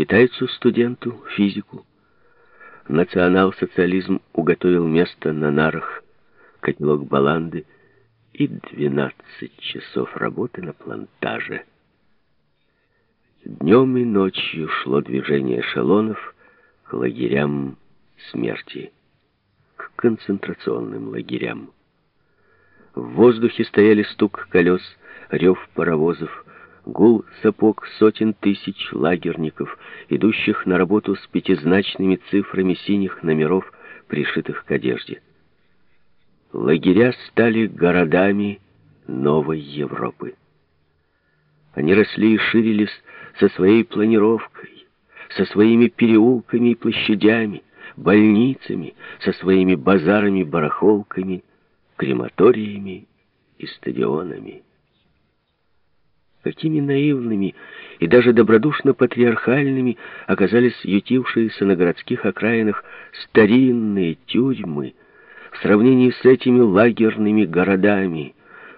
китайцу-студенту физику. Национал-социализм уготовил место на нарах, котелок баланды и 12 часов работы на плантаже. Днем и ночью шло движение эшелонов к лагерям смерти, к концентрационным лагерям. В воздухе стояли стук колес, рев паровозов, гул сапог сотен тысяч лагерников, идущих на работу с пятизначными цифрами синих номеров, пришитых к одежде. Лагеря стали городами новой Европы. Они росли и ширились со своей планировкой, со своими переулками и площадями, больницами, со своими базарами-барахолками, крематориями и стадионами. Какими наивными и даже добродушно-патриархальными оказались ютившиеся на городских окраинах старинные тюрьмы в сравнении с этими лагерными городами,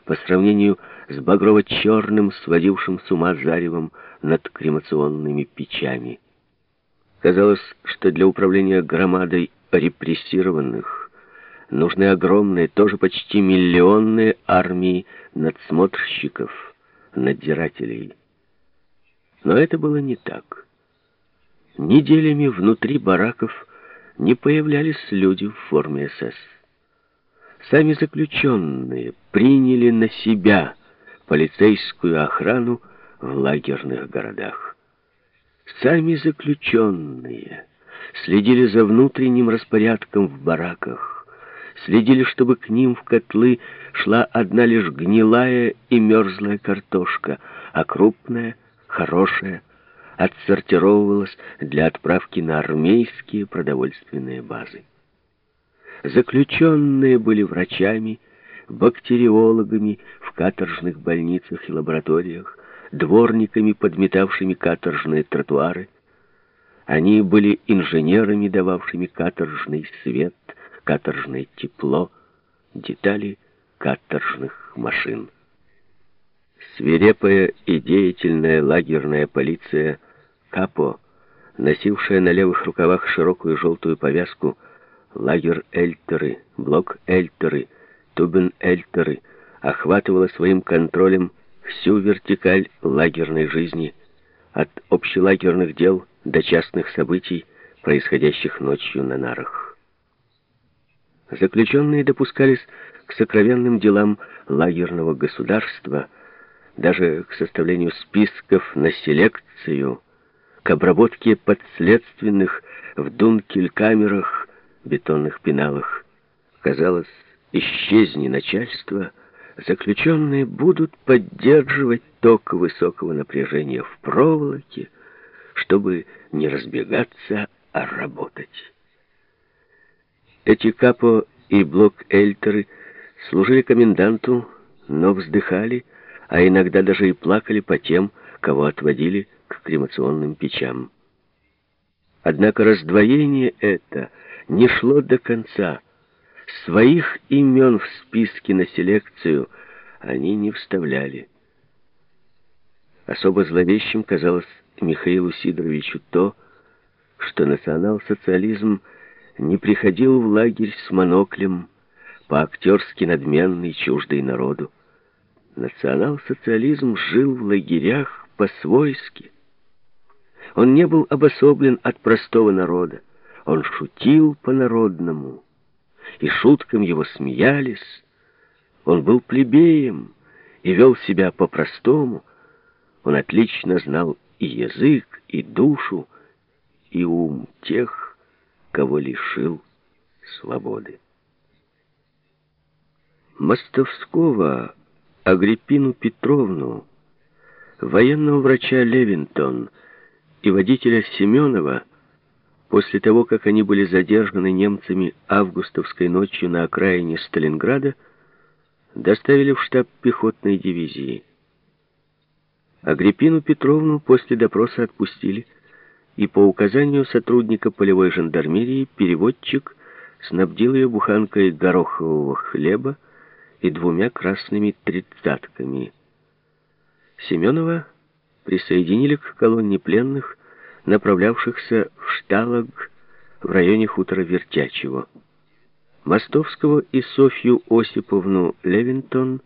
по сравнению с багрово-черным, сводившим с ума заревом над кремационными печами. Казалось, что для управления громадой репрессированных нужны огромные, тоже почти миллионные армии надсмотрщиков, надзирателей. Но это было не так. Неделями внутри бараков не появлялись люди в форме СС. Сами заключенные приняли на себя полицейскую охрану в лагерных городах. Сами заключенные следили за внутренним распорядком в бараках, следили, чтобы к ним в котлы шла одна лишь гнилая и мерзлая картошка, а крупная, хорошая, отсортировывалась для отправки на армейские продовольственные базы. Заключенные были врачами, бактериологами в каторжных больницах и лабораториях, дворниками, подметавшими каторжные тротуары. Они были инженерами, дававшими каторжный свет, каторжное тепло, детали каторжных машин. Свирепая и деятельная лагерная полиция Капо, носившая на левых рукавах широкую желтую повязку лагерь Эльтеры, блок Эльтеры, Тубен Эльтеры, охватывала своим контролем всю вертикаль лагерной жизни, от общелагерных дел до частных событий, происходящих ночью на нарах. Заключенные допускались к сокровенным делам лагерного государства, даже к составлению списков на селекцию, к обработке подследственных в дункель-камерах, бетонных пеналах. Казалось, исчезни начальство, заключенные будут поддерживать ток высокого напряжения в проволоке, чтобы не разбегаться, а работать. Эти капо и блок-эльтеры служили коменданту, но вздыхали, а иногда даже и плакали по тем, кого отводили к кремационным печам. Однако раздвоение это не шло до конца. Своих имен в списке на селекцию они не вставляли. Особо зловещим казалось Михаилу Сидоровичу то, что национал-социализм не приходил в лагерь с моноклем, по-актерски надменный, чуждый народу. Национал-социализм жил в лагерях по-свойски. Он не был обособлен от простого народа. Он шутил по-народному, и шуткам его смеялись. Он был плебеем и вел себя по-простому. Он отлично знал и язык, и душу, и ум тех, кого лишил свободы. Мостовского Агриппину Петровну, военного врача Левинтон и водителя Семенова после того, как они были задержаны немцами августовской ночью на окраине Сталинграда, доставили в штаб пехотной дивизии. Агриппину Петровну после допроса отпустили, и по указанию сотрудника полевой жандармерии переводчик снабдил ее буханкой горохового хлеба, и двумя красными тридцатками. Семенова присоединили к колонне пленных направлявшихся в Шталог в районе хутора Вертячево. Мостовского и Софью Осиповну Левинтон